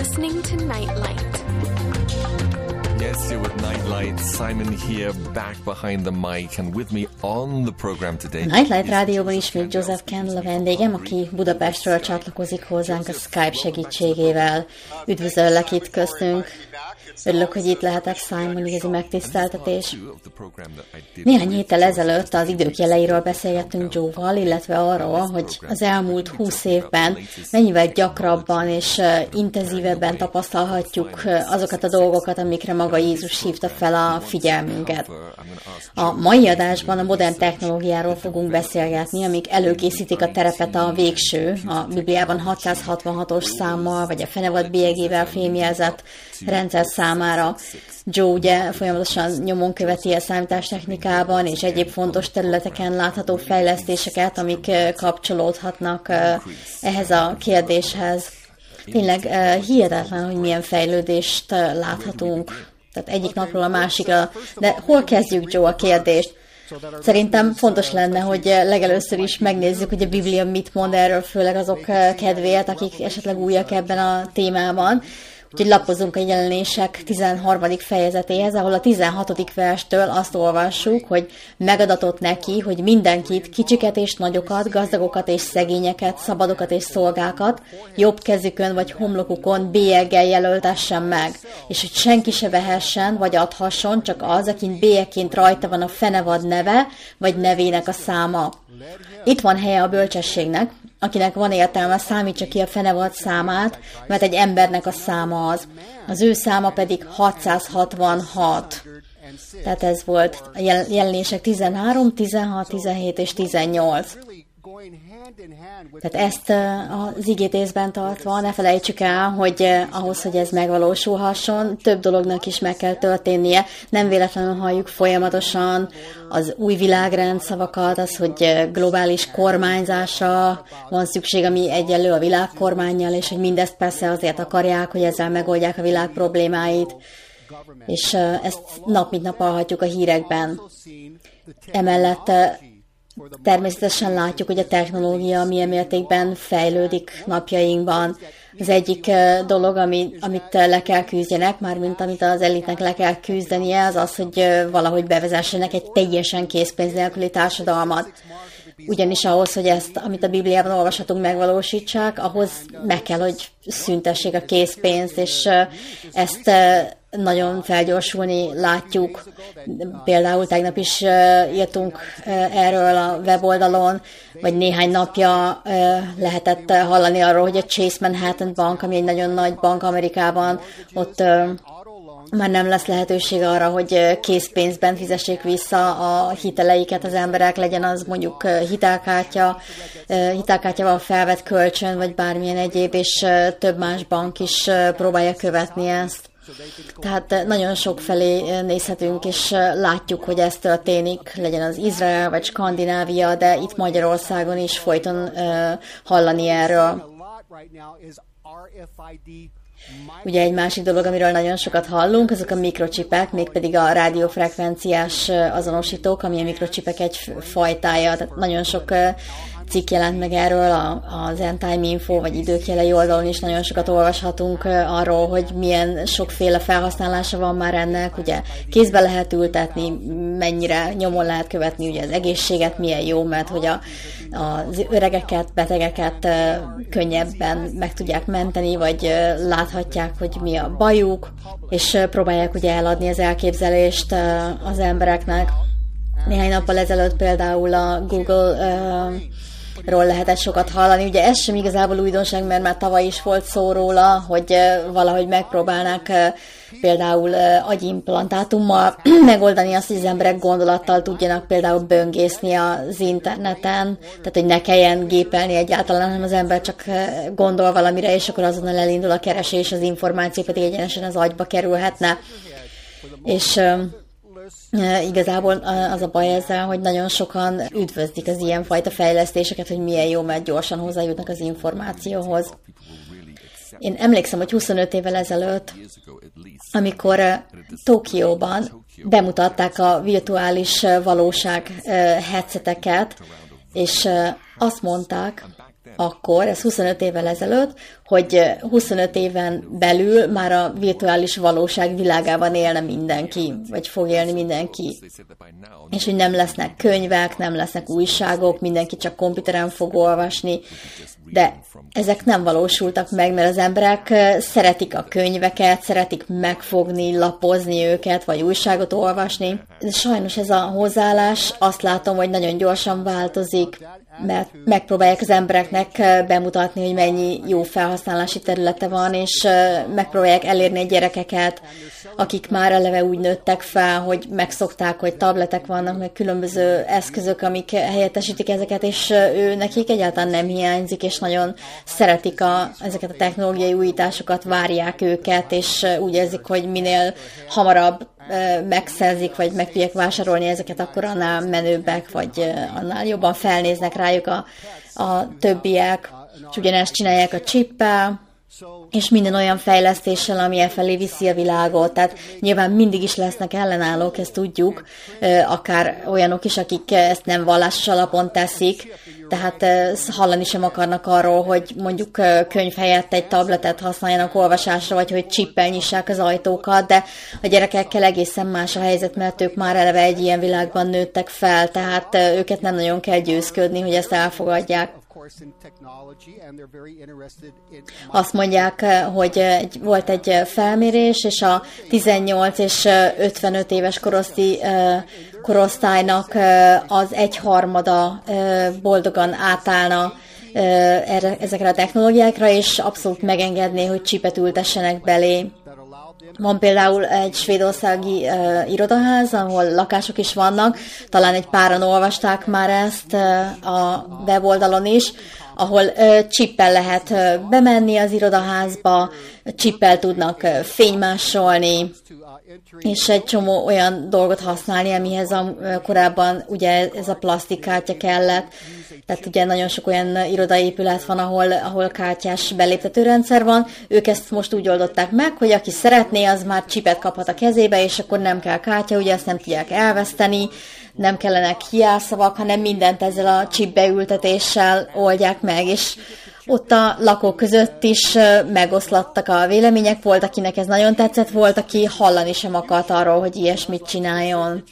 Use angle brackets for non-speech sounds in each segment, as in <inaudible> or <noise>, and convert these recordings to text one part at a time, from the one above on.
listening to Nightlight. Yes, you're with Nightlight. Simon here, back behind the mic, and with me on the program today. Nightlight Rádióban ismét Joseph Kendall a vendégem, aki Budapestről csatlakozik hozzánk a Skype segítségével. Üdvözöllek itt köztünk. Örülök, hogy itt lehetek, Simon, igazi megtiszteltetés. Néhány héttel ezelőtt az idők jeleiről beszélgettünk Joe-val, illetve arról, hogy az elmúlt húsz évben mennyivel gyakrabban és intenzívebben tapasztalhatjuk azokat a dolgokat, amikre maga Jézus hívta fel a figyelmünket. A mai adásban a modern technológiáról fogunk beszélgetni, amik előkészítik a terepet a végső, a Bibliában 666-os számmal, vagy a fenevad bélyegével fémjelzett rendszer számára. Joe ugye folyamatosan nyomon követi a számítástechnikában és egyéb fontos területeken látható fejlesztéseket, amik kapcsolódhatnak ehhez a kérdéshez. Tényleg hihetetlen, hogy milyen fejlődést láthatunk. Tehát egyik napról a másikra. De hol kezdjük, Joe, a kérdést? Szerintem fontos lenne, hogy legelőször is megnézzük, hogy a Biblia mit mond erről, főleg azok kedvéért, akik esetleg újak ebben a témában. Úgyhogy lapozunk a jelenések 13. fejezetéhez, ahol a 16. verstől azt olvassuk, hogy megadatott neki, hogy mindenkit, kicsiket és nagyokat, gazdagokat és szegényeket, szabadokat és szolgákat, jobb kezükön vagy homlokukon bélyeggel jelöltessen meg, és hogy senki se vehessen vagy adhasson, csak az, akin bélyegként rajta van a fenevad neve, vagy nevének a száma. Itt van helye a bölcsességnek, akinek van értelme, számítsa ki a fenevad számát, mert egy embernek a száma az. Az ő száma pedig 666. Tehát ez volt a jelenések 13, 16, 17 és 18. Tehát ezt az igétészben tartva ne felejtsük el, hogy ahhoz, hogy ez megvalósulhasson, több dolognak is meg kell történnie. Nem véletlenül halljuk folyamatosan az új világrend szavakat, az, hogy globális kormányzásra van szükség, ami egyenlő a világ kormányjal, és hogy mindezt persze azért akarják, hogy ezzel megoldják a világ problémáit. És ezt nap mint nap hallhatjuk a hírekben. Emellett Természetesen látjuk, hogy a technológia milyen mértékben fejlődik napjainkban. Az egyik dolog, ami, amit le kell küzdjenek, mármint amit az elitnek le kell küzdenie, az az, hogy valahogy bevezessenek egy teljesen készpénz nélküli társadalmat. Ugyanis ahhoz, hogy ezt, amit a Bibliában olvashatunk, megvalósítsák, ahhoz meg kell, hogy szüntessék a készpénzt, és ezt nagyon felgyorsulni látjuk. Például tegnap is írtunk erről a weboldalon, vagy néhány napja lehetett hallani arról, hogy a Chase Manhattan Bank, ami egy nagyon nagy bank Amerikában, ott már nem lesz lehetőség arra, hogy készpénzben fizessék vissza a hiteleiket az emberek, legyen az mondjuk hitelkártya, hitelkártyával felvett kölcsön, vagy bármilyen egyéb, és több más bank is próbálja követni ezt. Tehát nagyon sok felé nézhetünk, és látjuk, hogy ez történik, legyen az Izrael vagy Skandinávia, de itt Magyarországon is folyton hallani erről. Ugye egy másik dolog, amiről nagyon sokat hallunk, azok a mikrocsipek, mégpedig a rádiófrekvenciás azonosítók, ami a mikrocsipek egy fajtája, tehát nagyon sok cikk jelent meg erről, az End Info vagy időkjelei oldalon is nagyon sokat olvashatunk arról, hogy milyen sokféle felhasználása van már ennek, ugye kézbe lehet ültetni, mennyire nyomon lehet követni ugye az egészséget, milyen jó, mert hogy a, az öregeket, betegeket könnyebben meg tudják menteni, vagy láthatják, hogy mi a bajuk, és próbálják ugye eladni az elképzelést az embereknek. Néhány nappal ezelőtt például a Google ról lehetett sokat hallani. Ugye ez sem igazából újdonság, mert már tavaly is volt szó róla, hogy valahogy megpróbálnák például agyimplantátummal <clears throat> megoldani azt, hogy az emberek gondolattal tudjanak például böngészni az interneten, tehát hogy ne kelljen gépelni egyáltalán, hanem az ember csak gondol valamire, és akkor azonnal elindul a keresés, az információ pedig egyenesen az agyba kerülhetne. És Igazából az a baj ezzel, hogy nagyon sokan üdvözlik az ilyenfajta fejlesztéseket, hogy milyen jó, mert gyorsan hozzájutnak az információhoz. Én emlékszem, hogy 25 évvel ezelőtt, amikor Tokióban bemutatták a virtuális valóság headseteket, és azt mondták, akkor, ez 25 évvel ezelőtt, hogy 25 éven belül már a virtuális valóság világában élne mindenki, vagy fog élni mindenki. És hogy nem lesznek könyvek, nem lesznek újságok, mindenki csak komputeren fog olvasni, de ezek nem valósultak meg, mert az emberek szeretik a könyveket, szeretik megfogni, lapozni őket, vagy újságot olvasni. De sajnos ez a hozzáállás azt látom, hogy nagyon gyorsan változik, mert megpróbálják az embereknek bemutatni, hogy mennyi jó felhasználási területe van, és megpróbálják elérni a gyerekeket, akik már eleve úgy nőttek fel, hogy megszokták, hogy tabletek vannak, meg különböző eszközök, amik helyettesítik ezeket, és ő nekik egyáltalán nem hiányzik, és nagyon szeretik a, ezeket a technológiai újításokat, várják őket, és úgy érzik, hogy minél hamarabb megszerzik, vagy meg tudják vásárolni ezeket, akkor annál menőbbek, vagy annál jobban felnéznek rájuk a, a többiek, és ugyanezt csinálják a csippel, és minden olyan fejlesztéssel, ami e felé viszi a világot. Tehát nyilván mindig is lesznek ellenállók, ezt tudjuk, akár olyanok is, akik ezt nem vallásos alapon teszik, tehát hallani sem akarnak arról, hogy mondjuk könyv helyett egy tabletet használjanak olvasásra, vagy hogy csippel nyissák az ajtókat, de a gyerekekkel egészen más a helyzet, mert ők már eleve egy ilyen világban nőttek fel, tehát őket nem nagyon kell győzködni, hogy ezt elfogadják. Azt mondják, hogy egy, volt egy felmérés, és a 18 és 55 éves koroszti korosztálynak az egyharmada boldogan átállna erre, ezekre a technológiákra, és abszolút megengedné, hogy csipet ültessenek belé. Van például egy svédországi uh, irodaház, ahol lakások is vannak, talán egy páran olvasták már ezt uh, a weboldalon is, ahol uh, csippel lehet uh, bemenni az irodaházba, csippel tudnak uh, fénymásolni, és egy csomó olyan dolgot használni, amihez a, korábban ugye ez a plastikkártya kellett. Tehát ugye nagyon sok olyan irodaépület van, ahol, ahol kártyás beléptető rendszer van. Ők ezt most úgy oldották meg, hogy aki szeretné, az már csipet kaphat a kezébe, és akkor nem kell kártya, ugye ezt nem tudják elveszteni, nem kellenek hiászavak, hanem mindent ezzel a chip beültetéssel oldják meg, és ott a lakók között is megoszlattak a vélemények, volt, akinek ez nagyon tetszett, volt, aki hallani sem akart arról, hogy ilyesmit csináljon.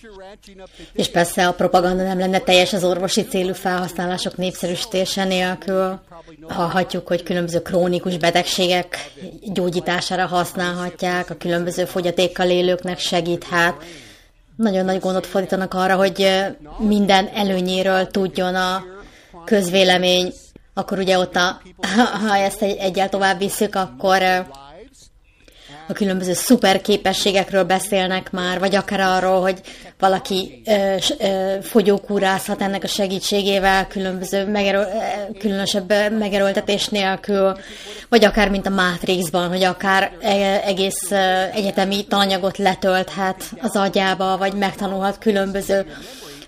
És persze a propaganda nem lenne teljes az orvosi célú felhasználások népszerűsítése nélkül. Hallhatjuk, hogy különböző krónikus betegségek gyógyítására használhatják, a különböző fogyatékkal élőknek segíthet. Nagyon nagy gondot fordítanak arra, hogy minden előnyéről tudjon a közvélemény akkor ugye ott, a, <laughs> ha ezt egy, egyel tovább visszük, akkor a különböző szuper képességekről beszélnek már, vagy akár arról, hogy valaki ö, ö, fogyókúrázhat ennek a segítségével, különböző megerő, különösebb megerőltetés nélkül, vagy akár mint a Matrixban, hogy akár egész egyetemi tananyagot letölthet az agyába, vagy megtanulhat különböző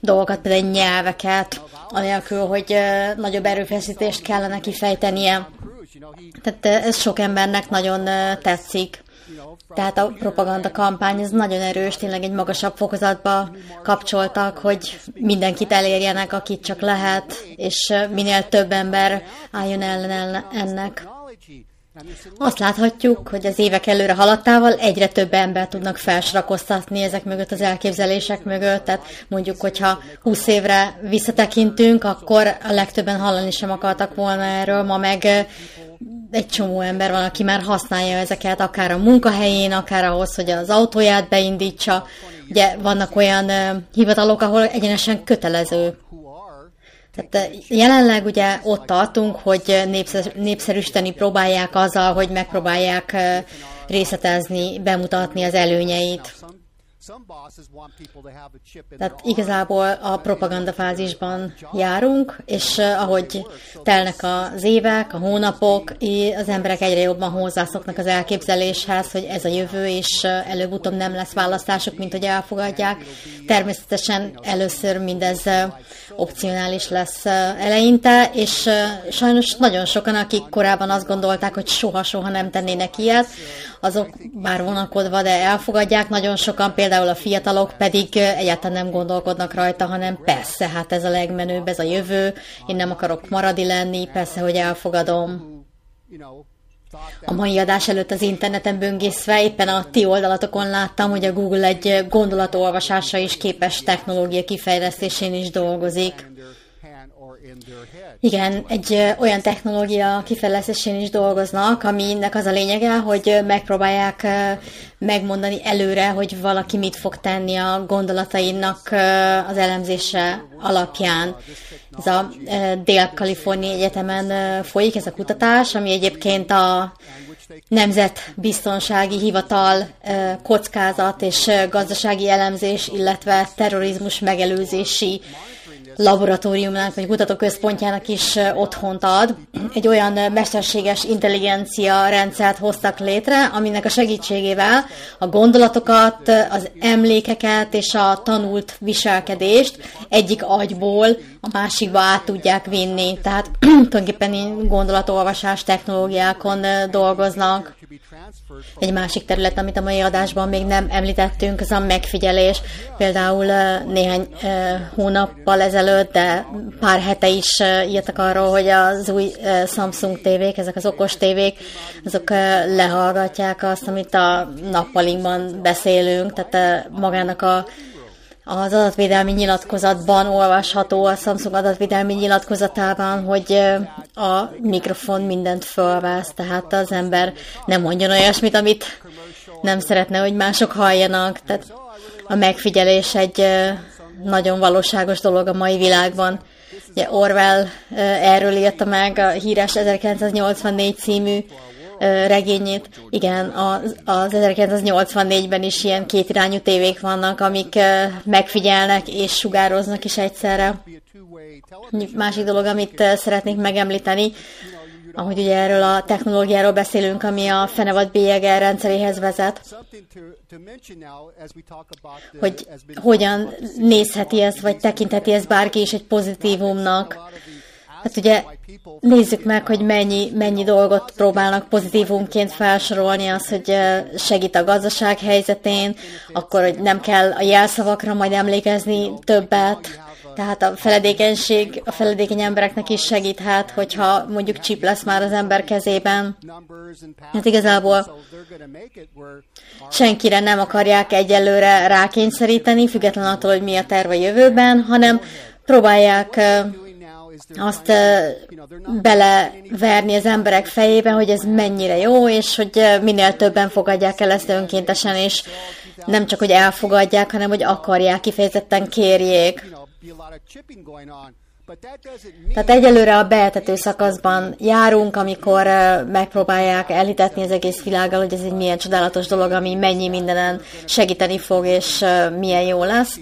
dolgokat, például nyelveket, anélkül, hogy nagyobb erőfeszítést kellene kifejtenie. Tehát ez sok embernek nagyon tetszik. Tehát a propaganda kampány ez nagyon erős, tényleg egy magasabb fokozatba kapcsoltak, hogy mindenkit elérjenek, akit csak lehet, és minél több ember álljon ellen ennek. Azt láthatjuk, hogy az évek előre haladtával egyre több ember tudnak felsorakoztatni ezek mögött az elképzelések mögött, tehát mondjuk, hogyha 20 évre visszatekintünk, akkor a legtöbben hallani sem akartak volna erről, ma meg egy csomó ember van, aki már használja ezeket, akár a munkahelyén, akár ahhoz, hogy az autóját beindítsa. Ugye vannak olyan hivatalok, ahol egyenesen kötelező tehát jelenleg ugye ott tartunk, hogy népszer, népszerűsíteni próbálják azzal, hogy megpróbálják részletezni, bemutatni az előnyeit. Tehát igazából a propaganda fázisban járunk, és ahogy telnek az évek, a hónapok, az emberek egyre jobban hozzászoknak az elképzeléshez, hogy ez a jövő, és előbb-utóbb nem lesz választások, mint hogy elfogadják. Természetesen először mindez opcionális lesz eleinte, és sajnos nagyon sokan, akik korábban azt gondolták, hogy soha-soha nem tennének ilyet, azok bár vonakodva, de elfogadják. Nagyon sokan például a fiatalok pedig egyáltalán nem gondolkodnak rajta, hanem persze, hát ez a legmenőbb, ez a jövő, én nem akarok maradi lenni, persze, hogy elfogadom. A mai adás előtt az interneten böngészve éppen a ti oldalatokon láttam, hogy a Google egy gondolatolvasásra is képes technológia kifejlesztésén is dolgozik. Igen, egy olyan technológia kifejlesztésén is dolgoznak, aminek az a lényege, hogy megpróbálják megmondani előre, hogy valaki mit fog tenni a gondolatainak az elemzése alapján. Ez a Dél-Kalifornia Egyetemen folyik ez a kutatás, ami egyébként a Nemzetbiztonsági Hivatal kockázat és gazdasági elemzés, illetve terrorizmus megelőzési laboratóriumnak, vagy kutatóközpontjának is otthont ad. Egy olyan mesterséges intelligencia rendszert hoztak létre, aminek a segítségével a gondolatokat, az emlékeket és a tanult viselkedést egyik agyból a másikba át tudják vinni. Tehát <clears throat> tulajdonképpen gondolatolvasás technológiákon dolgoznak. Egy másik terület, amit a mai adásban még nem említettünk, az a megfigyelés. Például néhány hónappal ezelőtt, de pár hete is írtak arról, hogy az új Samsung tévék, ezek az okos tévék, azok lehallgatják azt, amit a nappalinkban beszélünk, tehát magának a az adatvédelmi nyilatkozatban olvasható, a Samsung adatvédelmi nyilatkozatában, hogy a mikrofon mindent fölvesz, tehát az ember nem mondjon olyasmit, amit nem szeretne, hogy mások halljanak. Tehát a megfigyelés egy nagyon valóságos dolog a mai világban. Ugye Orwell erről írta meg a híres 1984 című regényét. Igen, az, az 1984-ben is ilyen kétirányú tévék vannak, amik megfigyelnek és sugároznak is egyszerre. Másik dolog, amit szeretnék megemlíteni, ahogy ugye erről a technológiáról beszélünk, ami a fenevad bélyege rendszeréhez vezet, hogy hogyan nézheti ez, vagy tekintheti ez bárki is egy pozitívumnak, Hát ugye nézzük meg, hogy mennyi, mennyi dolgot próbálnak pozitívumként felsorolni, az, hogy segít a gazdaság helyzetén, akkor, hogy nem kell a jelszavakra majd emlékezni többet, tehát a feledékenység a feledékeny embereknek is segíthet, hogyha mondjuk chip lesz már az ember kezében. Hát igazából senkire nem akarják egyelőre rákényszeríteni, független attól, hogy mi a terve jövőben, hanem próbálják azt beleverni az emberek fejébe, hogy ez mennyire jó, és hogy minél többen fogadják el ezt önkéntesen, és nem csak, hogy elfogadják, hanem hogy akarják, kifejezetten kérjék. Tehát egyelőre a beeltető szakaszban járunk, amikor megpróbálják elhitetni az egész világgal, hogy ez egy milyen csodálatos dolog, ami mennyi mindenen segíteni fog, és milyen jó lesz.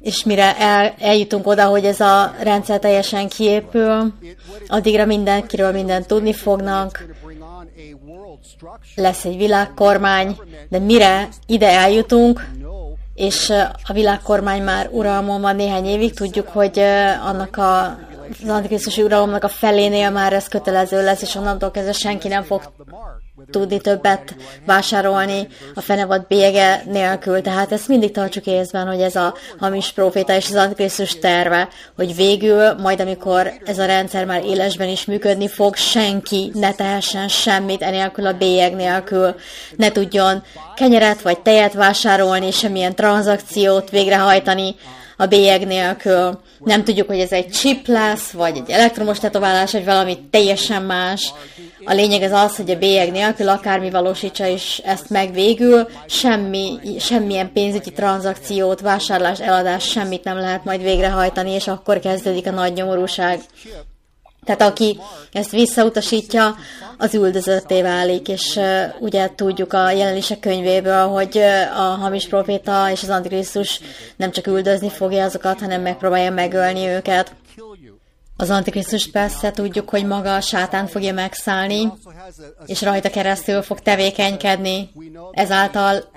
És mire el, eljutunk oda, hogy ez a rendszer teljesen kiépül, addigra mindenkiről mindent tudni fognak, lesz egy világkormány, de mire ide eljutunk, és a világkormány már uralmon van néhány évig, tudjuk, hogy annak a az antikrisztusi uralomnak a felénél már ez kötelező lesz, és onnantól kezdve senki nem fog tudni többet vásárolni a fenevad bége nélkül. Tehát ezt mindig tartsuk észben, hogy ez a hamis proféta és az antikrisztus terve, hogy végül, majd amikor ez a rendszer már élesben is működni fog, senki ne tehessen semmit enélkül a bélyeg nélkül, ne tudjon kenyeret vagy tejet vásárolni, semmilyen tranzakciót végrehajtani a bélyeg nélkül. Nem tudjuk, hogy ez egy chip lesz, vagy egy elektromos tetoválás, vagy valami teljesen más. A lényeg az az, hogy a bélyeg nélkül akármi valósítsa is ezt meg végül, semmi, semmilyen pénzügyi tranzakciót, vásárlás, eladás, semmit nem lehet majd végrehajtani, és akkor kezdődik a nagy nyomorúság. Tehát aki ezt visszautasítja, az üldözötté válik, és uh, ugye tudjuk a jelenések könyvéből, hogy uh, a hamis proféta és az antikrisztus nem csak üldözni fogja azokat, hanem megpróbálja megölni őket. Az Antikrisztus persze tudjuk, hogy maga a sátán fogja megszállni, és rajta keresztül fog tevékenykedni. Ezáltal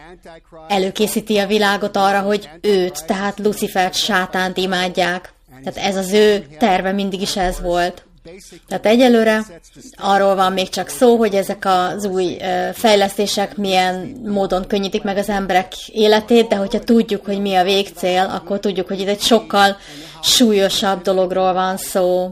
előkészíti a világot arra, hogy őt, tehát Lucifert, sátánt imádják. Tehát ez az ő terve mindig is ez volt. Tehát egyelőre arról van még csak szó, hogy ezek az új fejlesztések milyen módon könnyítik meg az emberek életét, de hogyha tudjuk, hogy mi a végcél, akkor tudjuk, hogy itt egy sokkal súlyosabb dologról van szó.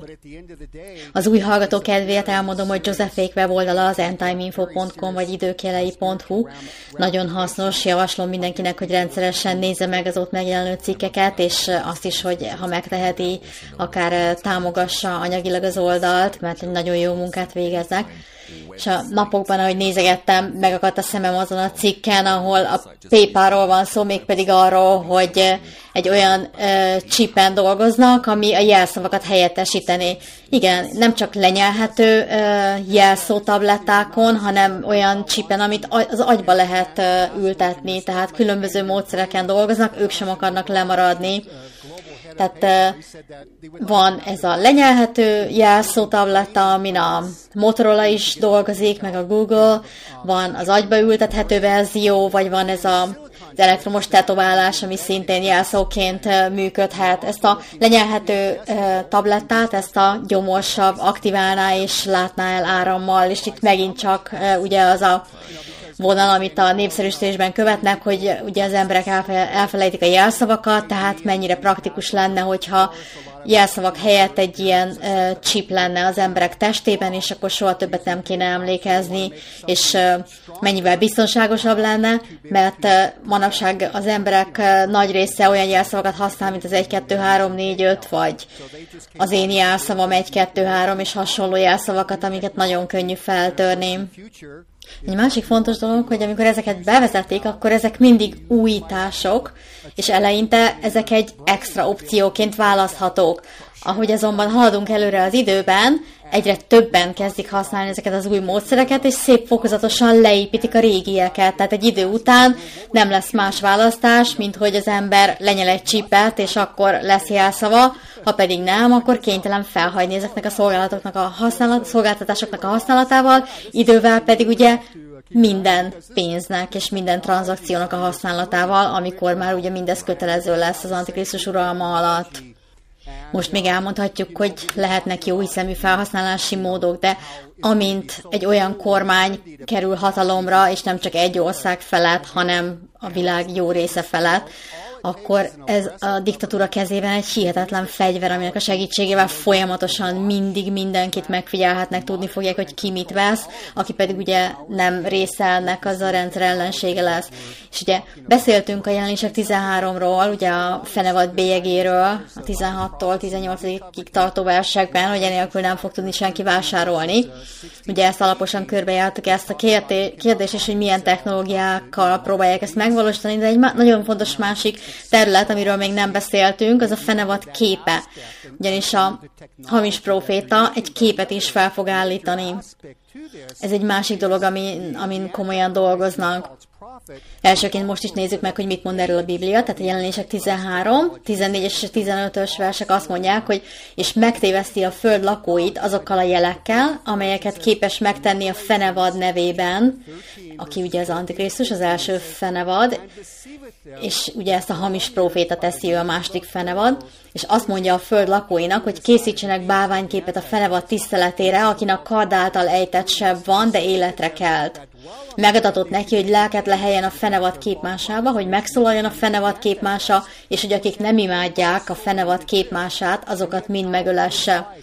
Az új hallgató kedvéért elmondom, hogy Josephék weboldala az entiminfo.com vagy időkelei.hu. Nagyon hasznos, javaslom mindenkinek, hogy rendszeresen nézze meg az ott megjelenő cikkeket, és azt is, hogy ha megteheti, akár támogassa anyagilag az oldalt, mert nagyon jó munkát végeznek és a napokban, ahogy nézegettem, megakadt a szemem azon a cikken, ahol a PayPal-ról van szó, mégpedig arról, hogy egy olyan uh, csipen dolgoznak, ami a jelszavakat helyettesíteni. Igen, nem csak lenyelhető uh, jelszótablettákon, hanem olyan csipen, amit az agyba lehet uh, ültetni, tehát különböző módszereken dolgoznak, ők sem akarnak lemaradni tehát van ez a lenyelhető jelszótabletta, amin a Motorola is dolgozik, meg a Google, van az agyba ültethető verzió, vagy van ez a az elektromos tetoválás, ami szintén jelszóként működhet. Ezt a lenyelhető tablettát, ezt a gyomosabb aktiválná és látná el árammal, és itt megint csak ugye az a vonal, amit a népszerűsítésben követnek, hogy ugye az emberek elfelejtik a jelszavakat, tehát mennyire praktikus lenne, hogyha jelszavak helyett egy ilyen uh, chip lenne az emberek testében, és akkor soha többet nem kéne emlékezni, és uh, mennyivel biztonságosabb lenne, mert uh, manapság az emberek uh, nagy része olyan jelszavakat használ, mint az 1, 2, 3, 4, 5, vagy az én jelszavam 1, 2, 3, és hasonló jelszavakat, amiket nagyon könnyű feltörni. Egy másik fontos dolog, hogy amikor ezeket bevezették, akkor ezek mindig újítások, és eleinte ezek egy extra opcióként választhatók. Ahogy azonban haladunk előre az időben, egyre többen kezdik használni ezeket az új módszereket, és szép fokozatosan leépítik a régieket. Tehát egy idő után nem lesz más választás, mint hogy az ember lenyel egy csipet, és akkor lesz jelszava, ha pedig nem, akkor kénytelen felhagyni ezeknek a szolgálatoknak a használat, szolgáltatásoknak a használatával, idővel pedig ugye minden pénznek és minden tranzakciónak a használatával, amikor már ugye mindez kötelező lesz az Antikrisztus uralma alatt. Most még elmondhatjuk, hogy lehetnek jó hiszemű felhasználási módok, de amint egy olyan kormány kerül hatalomra, és nem csak egy ország felett, hanem a világ jó része felett, akkor ez a diktatúra kezében egy hihetetlen fegyver, aminek a segítségével folyamatosan mindig mindenkit megfigyelhetnek, tudni fogják, hogy ki mit vesz, aki pedig ugye nem részelnek, az a rendszer ellensége lesz. És ugye beszéltünk a jelenések 13-ról, ugye a fenevad bélyegéről, a 16-tól 18-ig tartó versekben, hogy enélkül nem fog tudni senki vásárolni. Ugye ezt alaposan körbejártuk ezt a kérdést, és hogy milyen technológiákkal próbálják ezt megvalósítani, de egy nagyon fontos másik terület, amiről még nem beszéltünk, az a fenevad képe. Ugyanis a hamis proféta egy képet is fel fog állítani. Ez egy másik dolog, amin, amin komolyan dolgoznak. Elsőként most is nézzük meg, hogy mit mond erről a Biblia, tehát a jelenések 13, 14 és 15-ös versek azt mondják, hogy és megtéveszti a föld lakóit azokkal a jelekkel, amelyeket képes megtenni a fenevad nevében, aki ugye az Antikrisztus, az első fenevad, és ugye ezt a hamis proféta teszi ő a második fenevad, és azt mondja a föld lakóinak, hogy készítsenek bálványképet a fenevad tiszteletére, akinek kard által ejtett seb van, de életre kelt. Megadatott neki, hogy lelket leheljen a fenevad képmásába, hogy megszólaljon a fenevad képmása, és hogy akik nem imádják a fenevad képmását, azokat mind megölesse.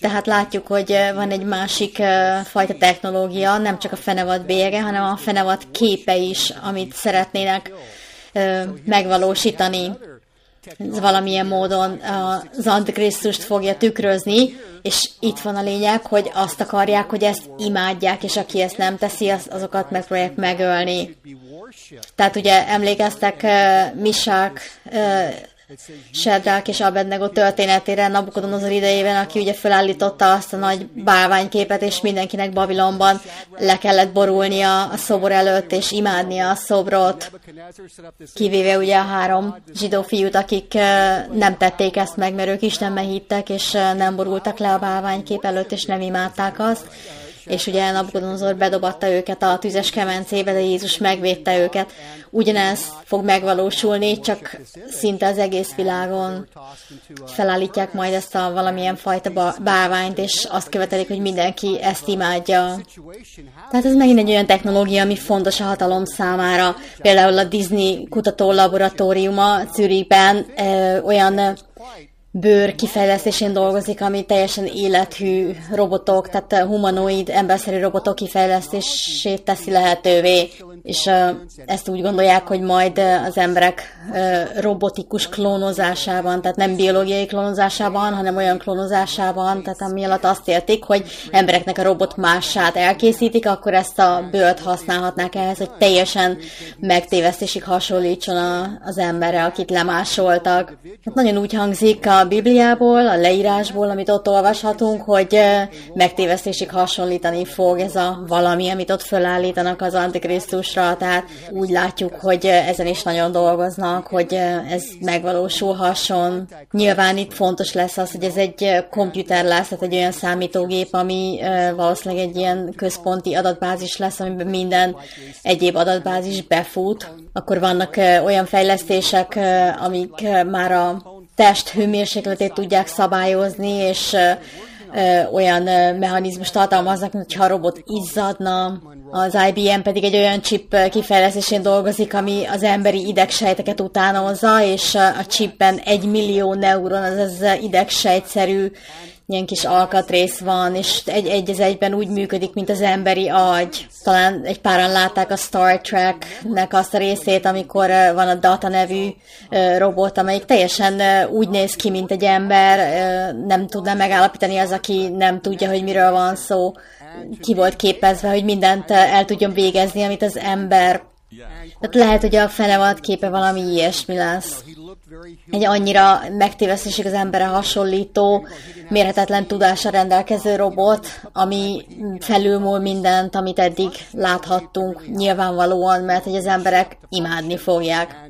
Tehát látjuk, hogy van egy másik fajta technológia, nem csak a fenevad bége, hanem a fenevad képe is, amit szeretnének megvalósítani. Valamilyen módon az Antikrisztust fogja tükrözni, és itt van a lényeg, hogy azt akarják, hogy ezt imádják, és aki ezt nem teszi, azokat megpróbálják megölni. Tehát ugye emlékeztek uh, Misák uh, Sedrák és Abednego történetére Nabukodonozor idejében, aki ugye felállította azt a nagy bálványképet, és mindenkinek Babilonban le kellett borulnia a szobor előtt, és imádnia a szobrot, kivéve ugye a három zsidó fiút, akik nem tették ezt meg, mert ők Istenbe hittek, és nem borultak le a bálványkép előtt, és nem imádták azt és ugye Nabukodonozor bedobatta őket a tüzes kemencébe, de Jézus megvédte őket. Ugyanez fog megvalósulni, csak szinte az egész világon felállítják majd ezt a valamilyen fajta bálványt, és azt követelik, hogy mindenki ezt imádja. Tehát ez megint egy olyan technológia, ami fontos a hatalom számára. Például a Disney kutató laboratóriuma Zürichben olyan bőr kifejlesztésén dolgozik, ami teljesen élethű robotok, tehát humanoid, emberszerű robotok kifejlesztését teszi lehetővé és ezt úgy gondolják, hogy majd az emberek robotikus klónozásában, tehát nem biológiai klónozásában, hanem olyan klónozásában, tehát ami alatt azt értik, hogy embereknek a robot mását elkészítik, akkor ezt a bőrt használhatnák ehhez, hogy teljesen megtévesztésig hasonlítson az emberre, akit lemásoltak. Hát nagyon úgy hangzik a Bibliából, a leírásból, amit ott olvashatunk, hogy megtévesztésig hasonlítani fog ez a valami, amit ott fölállítanak az Antikrisztus játékosra, tehát úgy látjuk, hogy ezen is nagyon dolgoznak, hogy ez megvalósulhasson. Nyilván itt fontos lesz az, hogy ez egy komputer lesz, tehát egy olyan számítógép, ami valószínűleg egy ilyen központi adatbázis lesz, amiben minden egyéb adatbázis befut. Akkor vannak olyan fejlesztések, amik már a test hőmérsékletét tudják szabályozni, és olyan mechanizmus tartalmaznak, mint ha a robot izzadna, az IBM pedig egy olyan chip kifejlesztésén dolgozik, ami az emberi idegsejteket utánozza, és a chipben egy millió neuron, az idegsejtszerű ilyen kis alkatrész van, és egy, egy az egyben úgy működik, mint az emberi agy. Talán egy páran látták a Star Trek-nek azt a részét, amikor van a Data nevű robot, amelyik teljesen úgy néz ki, mint egy ember, nem tudná megállapítani az, aki nem tudja, hogy miről van szó. Ki volt képezve, hogy mindent el tudjon végezni, amit az ember tehát lehet, hogy a fenevad képe valami ilyesmi lesz. Egy annyira megtévesztésig az emberre hasonlító, mérhetetlen tudásra rendelkező robot, ami felülmúl mindent, amit eddig láthattunk nyilvánvalóan, mert hogy az emberek imádni fogják.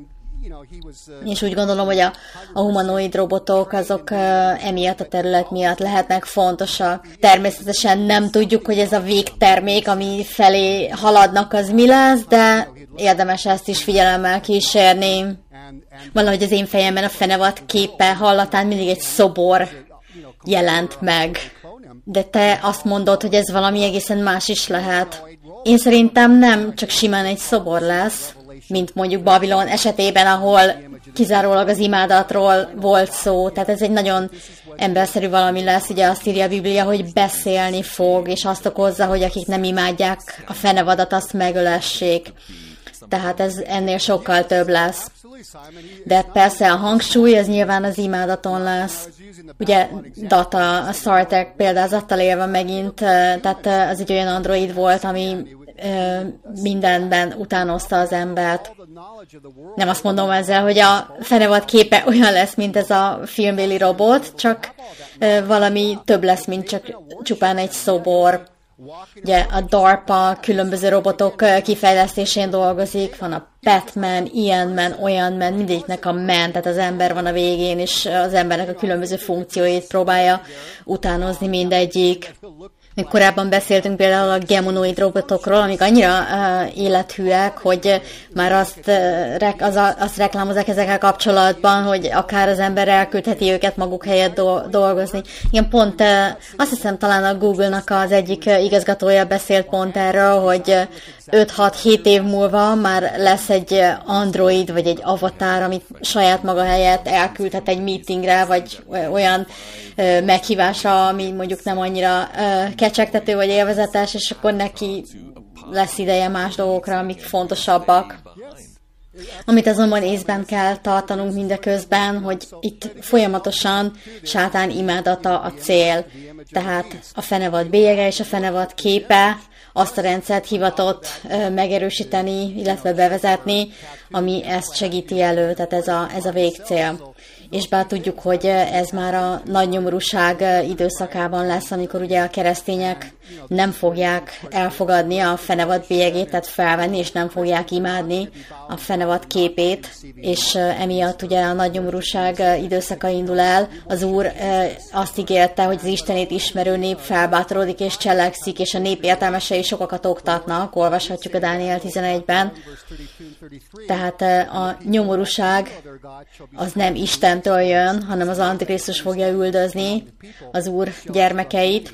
És úgy gondolom, hogy a, a humanoid robotok azok uh, emiatt a terület miatt lehetnek fontosak. Természetesen nem tudjuk, hogy ez a végtermék, ami felé haladnak, az mi lesz, de érdemes ezt is figyelemmel kísérni. Valahogy az én fejemben a fenevat képe hallatán mindig egy szobor jelent meg. De te azt mondod, hogy ez valami egészen más is lehet. Én szerintem nem csak simán egy szobor lesz, mint mondjuk Babilon esetében, ahol kizárólag az imádatról volt szó. Tehát ez egy nagyon emberszerű valami lesz, ugye azt írja a Biblia, hogy beszélni fog, és azt okozza, hogy akik nem imádják a fenevadat, azt megölessék tehát ez ennél sokkal több lesz. De persze a hangsúly az nyilván az imádaton lesz. Ugye Data, a Star Trek példázattal élve megint, tehát az egy olyan android volt, ami mindenben utánozta az embert. Nem azt mondom ezzel, hogy a fenevad képe <laughs> olyan lesz, mint ez a filmbéli robot, csak valami több lesz, mint csak csupán egy szobor. Ugye a DARPA különböző robotok kifejlesztésén dolgozik, van a Batman, ilyen man, olyan man, mindegyiknek a man, tehát az ember van a végén, és az embernek a különböző funkcióit próbálja utánozni mindegyik. Még korábban beszéltünk például a gemonoid robotokról, amik annyira uh, élethűek, hogy már azt, uh, az, azt reklámozzák ezekkel kapcsolatban, hogy akár az ember elküldheti őket maguk helyett do- dolgozni. Igen, pont uh, azt hiszem talán a Google-nak az egyik igazgatója beszélt pont erről, hogy uh, 5-6-7 év múlva már lesz egy android, vagy egy avatar, amit saját maga helyett elküldhet egy meetingre, vagy olyan meghívásra, ami mondjuk nem annyira kecsegtető vagy élvezetes, és akkor neki lesz ideje más dolgokra, amik fontosabbak. Amit azonban észben kell tartanunk mindeközben, hogy itt folyamatosan sátán imádata a cél. Tehát a fenevad bélyege és a fenevad képe azt a rendszert hivatott megerősíteni, illetve bevezetni, ami ezt segíti elő, tehát ez a, ez a végcél. És bár tudjuk, hogy ez már a nagy nyomorúság időszakában lesz, amikor ugye a keresztények nem fogják elfogadni a fenevad bélyegét, tehát felvenni, és nem fogják imádni a fenevad képét, és emiatt ugye a nagy nyomorúság időszaka indul el. Az Úr azt ígérte, hogy az Istenét ismerő nép felbátorodik és cselekszik, és a nép értelmesei sokakat oktatnak, olvashatjuk a Dániel 11-ben. Tehát a nyomorúság az nem Istentől jön, hanem az Antikrisztus fogja üldözni az Úr gyermekeit.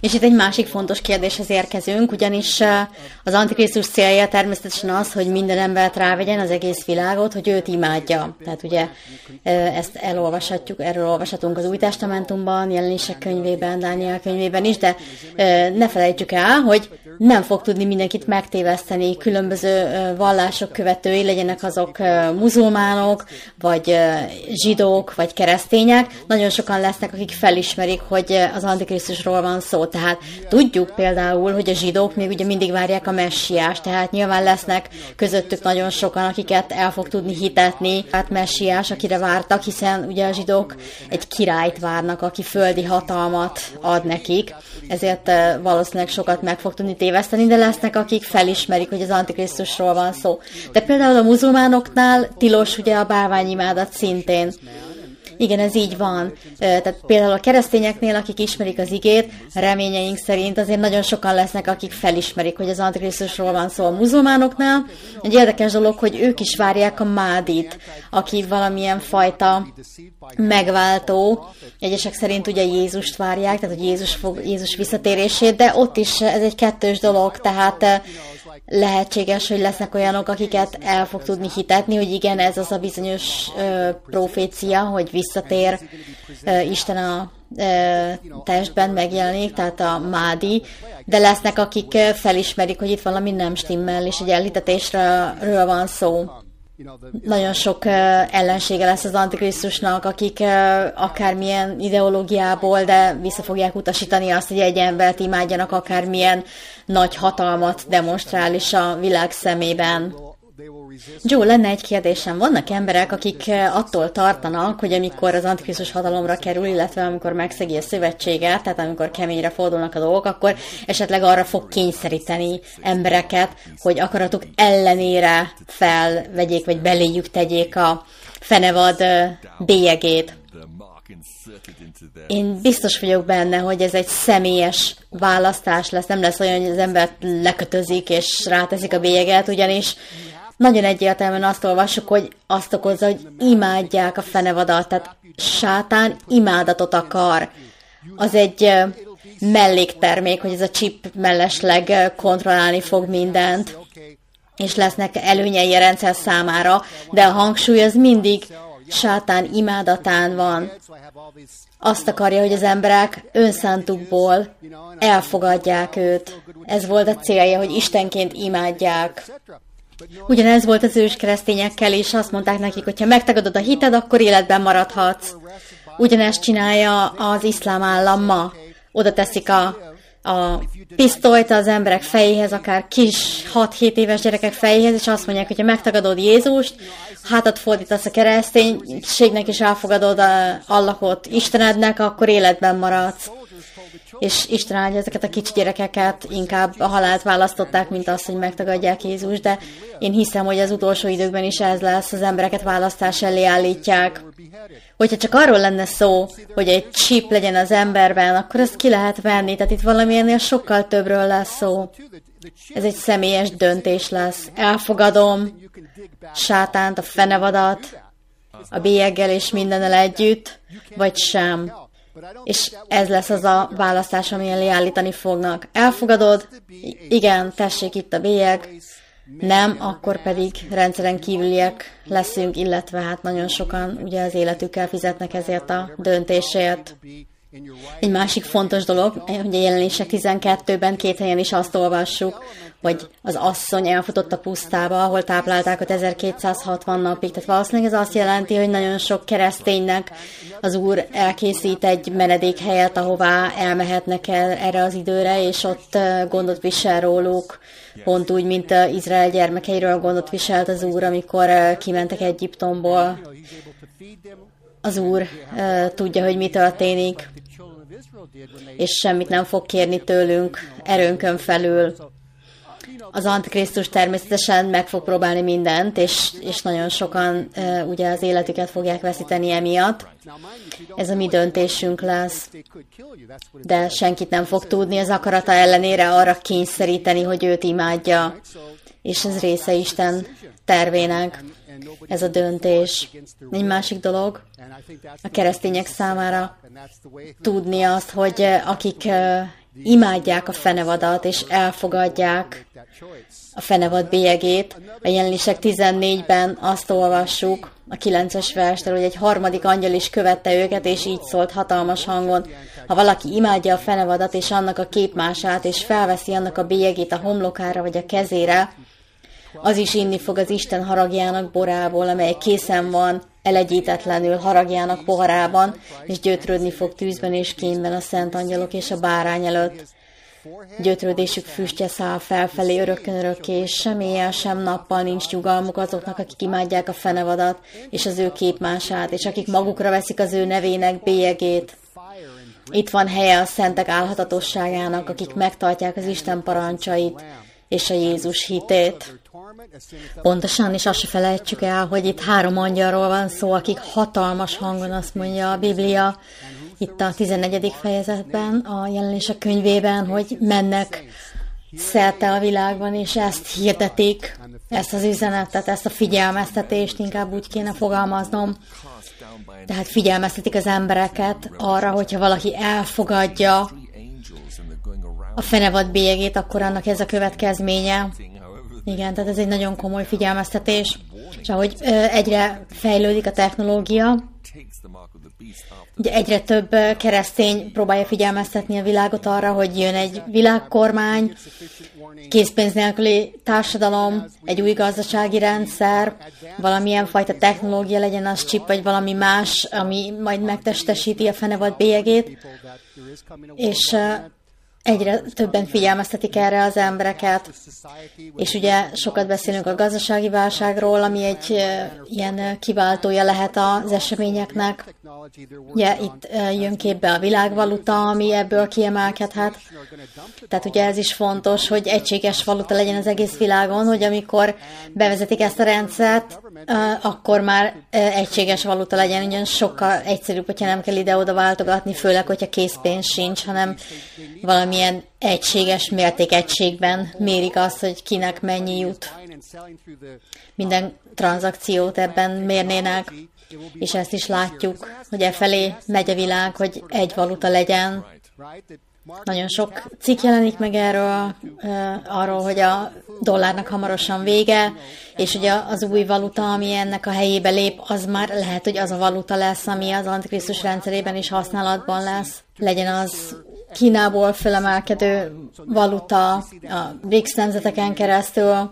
És itt egy másik fontos kérdéshez érkezünk, ugyanis az Antikrisztus célja természetesen az, hogy minden embert rávegyen az egész világot, hogy őt imádja. Tehát ugye ezt elolvashatjuk, erről olvashatunk az Új Testamentumban, jelenések könyvében, Dániel könyvében is, de ne felejtsük el, hogy nem fog tudni mindenkit megtéveszteni, különböző vallások követői, legyenek azok muzulmánok, vagy zsidók, vagy keresztények. Nagyon sokan lesznek, akik felismerik, hogy az Antikrisztusról van szó. Tehát tudjuk például, hogy a zsidók még ugye mindig várják a messiást, tehát nyilván lesznek közöttük nagyon sokan, akiket el fog tudni hitetni, hát messiás, akire vártak, hiszen ugye a zsidók egy királyt várnak, aki földi hatalmat ad nekik, ezért valószínűleg sokat meg fog tudni téveszteni, de lesznek, akik felismerik, hogy az Antikrisztusról van szó. De például a muzulmánoknál tilos ugye a bálványimádat szintén. Igen, ez így van. Tehát például a keresztényeknél, akik ismerik az igét, reményeink szerint azért nagyon sokan lesznek, akik felismerik, hogy az Antikrisztusról van szó a muzulmánoknál. Egy érdekes dolog, hogy ők is várják a Mádit, aki valamilyen fajta megváltó. Egyesek szerint ugye Jézust várják, tehát hogy Jézus, fog, Jézus visszatérését, de ott is ez egy kettős dolog, tehát lehetséges, hogy lesznek olyanok, akiket el fog tudni hitetni, hogy igen, ez az a bizonyos ö, profécia, hogy visszatér ö, Isten a ö, testben megjelenik, tehát a mádi, de lesznek, akik felismerik, hogy itt valami nem stimmel, és egy elhitetésről van szó nagyon sok ellensége lesz az Antikrisztusnak, akik akármilyen ideológiából, de vissza fogják utasítani azt, hogy egy embert imádjanak, akármilyen nagy hatalmat demonstrál is a világ szemében. Joe, lenne egy kérdésem. Vannak emberek, akik eh, attól tartanak, hogy amikor az Antikrisztus hatalomra kerül, illetve amikor megszegi a szövetséget, tehát amikor keményre fordulnak a dolgok, akkor esetleg arra fog kényszeríteni embereket, hogy akaratuk ellenére felvegyék, vagy beléjük tegyék a fenevad eh, bélyegét. Én biztos vagyok benne, hogy ez egy személyes választás lesz, nem lesz olyan, hogy az embert lekötözik és ráteszik a bélyeget, ugyanis nagyon egyértelműen azt olvassuk, hogy azt okozza, hogy imádják a fenevadat, tehát sátán imádatot akar. Az egy melléktermék, hogy ez a chip mellesleg kontrollálni fog mindent, és lesznek előnyei a rendszer számára, de a hangsúly az mindig sátán imádatán van. Azt akarja, hogy az emberek önszántukból elfogadják őt. Ez volt a célja, hogy Istenként imádják. Ugyanez volt az ős keresztényekkel, és azt mondták nekik, hogy ha megtagadod a hited, akkor életben maradhatsz. Ugyanezt csinálja az iszlám állam ma. Oda teszik a, a pisztolyt az emberek fejéhez, akár kis 6-7 éves gyerekek fejéhez, és azt mondják, hogy ha megtagadod Jézust, hátat fordítasz a kereszténységnek, és elfogadod a Allahot Istenednek, akkor életben maradsz és Isten áldja ezeket a kicsi gyerekeket, inkább a halált választották, mint azt, hogy megtagadják Jézus, de én hiszem, hogy az utolsó időkben is ez lesz, az embereket választás elé állítják. Hogyha csak arról lenne szó, hogy egy chip legyen az emberben, akkor ezt ki lehet venni, tehát itt valamilyennél sokkal többről lesz szó. Ez egy személyes döntés lesz. Elfogadom sátánt, a fenevadat, a bélyeggel és mindennel együtt, vagy sem. És ez lesz az a választás, amilyen leállítani fognak. Elfogadod? Igen, tessék itt a bélyeg. Nem, akkor pedig rendszeren kívüliek leszünk, illetve hát nagyon sokan ugye az életükkel fizetnek ezért a döntésért. Egy másik fontos dolog, hogy a jelenések 12-ben két helyen is azt olvassuk, hogy az asszony elfutott a pusztába, ahol táplálták a 1260 napig. Tehát valószínűleg ez azt jelenti, hogy nagyon sok kereszténynek az Úr elkészít egy menedékhelyet, ahová elmehetnek el erre az időre, és ott gondot visel róluk, pont úgy, mint Izrael gyermekeiről gondot viselt az Úr, amikor kimentek Egyiptomból. Az Úr uh, tudja, hogy mi történik, és semmit nem fog kérni tőlünk erőnkön felül. Az Antikrisztus természetesen meg fog próbálni mindent, és, és nagyon sokan uh, ugye az életüket fogják veszíteni emiatt. Ez a mi döntésünk lesz. De senkit nem fog tudni az akarata ellenére arra kényszeríteni, hogy őt imádja. És ez része Isten tervének ez a döntés. Egy másik dolog a keresztények számára tudni azt, hogy akik imádják a fenevadat és elfogadják a fenevad bélyegét. A jelenések 14-ben azt olvassuk, a 9-es verstől, hogy egy harmadik angyal is követte őket, és így szólt hatalmas hangon. Ha valaki imádja a fenevadat és annak a képmását, és felveszi annak a bélyegét a homlokára vagy a kezére, az is inni fog az Isten haragjának borából, amely készen van, elegyítetlenül haragjának poharában, és gyötrődni fog tűzben és kényben a szent angyalok és a bárány előtt. Gyötrődésük füstje száll felfelé örökkön örökké, és sem éjjel, sem nappal nincs nyugalmuk azoknak, akik imádják a fenevadat és az ő képmását, és akik magukra veszik az ő nevének bélyegét. Itt van helye a szentek álhatatosságának, akik megtartják az Isten parancsait és a Jézus hitét. Pontosan, és azt se felejtsük el, hogy itt három angyalról van szó, akik hatalmas hangon azt mondja a Biblia, itt a 14. fejezetben, a jelenések könyvében, hogy mennek szerte a világban, és ezt hirdetik, ezt az üzenetet, ezt a figyelmeztetést, inkább úgy kéne fogalmaznom. Tehát figyelmeztetik az embereket arra, hogyha valaki elfogadja a fenevad bélyegét, akkor annak ez a következménye, igen, tehát ez egy nagyon komoly figyelmeztetés, és ahogy egyre fejlődik a technológia, ugye egyre több keresztény próbálja figyelmeztetni a világot arra, hogy jön egy világkormány, készpénz nélküli társadalom, egy új gazdasági rendszer, valamilyen fajta technológia legyen az chip, vagy valami más, ami majd megtestesíti a fenevad bélyegét, és egyre többen figyelmeztetik erre az embereket, és ugye sokat beszélünk a gazdasági válságról, ami egy ilyen kiváltója lehet az eseményeknek. Ugye itt jön képbe a világvaluta, ami ebből kiemelkedhet. Tehát ugye ez is fontos, hogy egységes valuta legyen az egész világon, hogy amikor bevezetik ezt a rendszert, akkor már egységes valuta legyen, ugyan sokkal egyszerűbb, hogyha nem kell ide-oda váltogatni, főleg, hogyha készpénz sincs, hanem valamilyen egységes mértékegységben mérik azt, hogy kinek mennyi jut. Minden tranzakciót ebben mérnének, és ezt is látjuk, hogy e felé megy a világ, hogy egy valuta legyen, nagyon sok cikk jelenik meg erről, arról, hogy a dollárnak hamarosan vége, és ugye az új valuta, ami ennek a helyébe lép, az már lehet, hogy az a valuta lesz, ami az Antikrisztus rendszerében is használatban lesz. Legyen az Kínából fölemelkedő valuta a BRICS nemzeteken keresztül,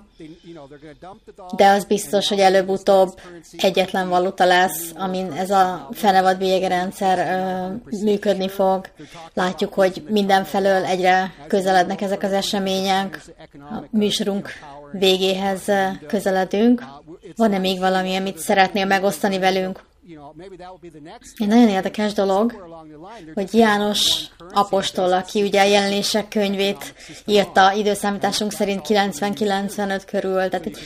de az biztos, hogy előbb-utóbb egyetlen valuta lesz, amin ez a fenevad rendszer működni fog. Látjuk, hogy mindenfelől egyre közelednek ezek az események. A műsorunk végéhez közeledünk. Van-e még valami, amit szeretnél megosztani velünk? Egy nagyon érdekes dolog, hogy János apostol, aki ugye a jelenések könyvét írta időszámításunk szerint 90-95 körül, tehát egy,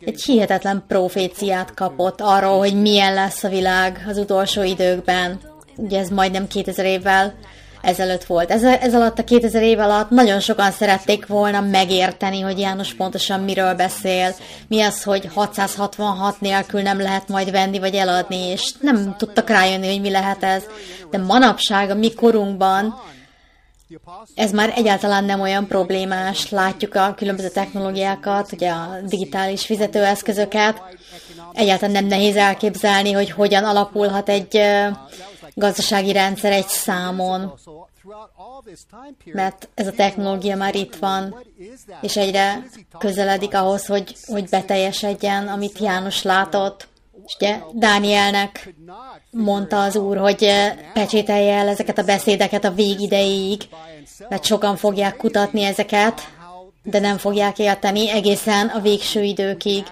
egy hihetetlen proféciát kapott arról, hogy milyen lesz a világ az utolsó időkben. Ugye ez majdnem 2000 évvel ezelőtt volt. Ez, ez alatt a 2000 év alatt nagyon sokan szerették volna megérteni, hogy János pontosan miről beszél, mi az, hogy 666 nélkül nem lehet majd venni vagy eladni, és nem tudtak rájönni, hogy mi lehet ez. De manapság, a mi korunkban ez már egyáltalán nem olyan problémás. Látjuk a különböző technológiákat, ugye a digitális fizetőeszközöket. Egyáltalán nem nehéz elképzelni, hogy hogyan alapulhat egy gazdasági rendszer egy számon, mert ez a technológia már itt van, és egyre közeledik ahhoz, hogy, hogy beteljesedjen, amit János látott. És ugye Dánielnek mondta az úr, hogy pecsételje el ezeket a beszédeket a végidejéig, mert sokan fogják kutatni ezeket, de nem fogják érteni egészen a végső időkig.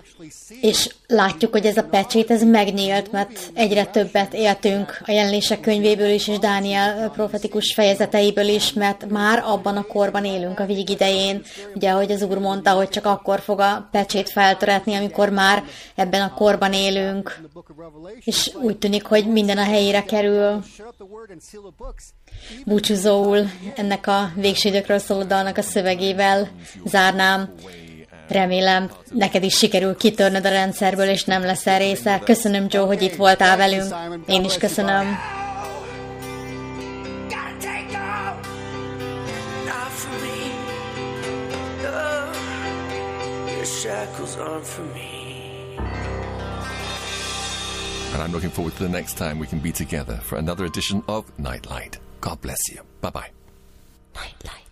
És látjuk, hogy ez a pecsét, ez megnyílt, mert egyre többet éltünk a jelenések könyvéből is, és Dániel profetikus fejezeteiből is, mert már abban a korban élünk a végidején. Ugye, ahogy az úr mondta, hogy csak akkor fog a pecsét feltöretni, amikor már ebben a korban élünk. És úgy tűnik, hogy minden a helyére kerül. Búcsúzóul ennek a végső szóló dalnak a szövegével zárnám. Remélem, neked is sikerül kitörnöd a rendszerből, és nem leszel része. Köszönöm, Joe, hogy itt voltál velünk. Én is köszönöm. And I'm looking forward to the next time we can be together for another edition of Nightlight. God bless you. Bye bye. Night light.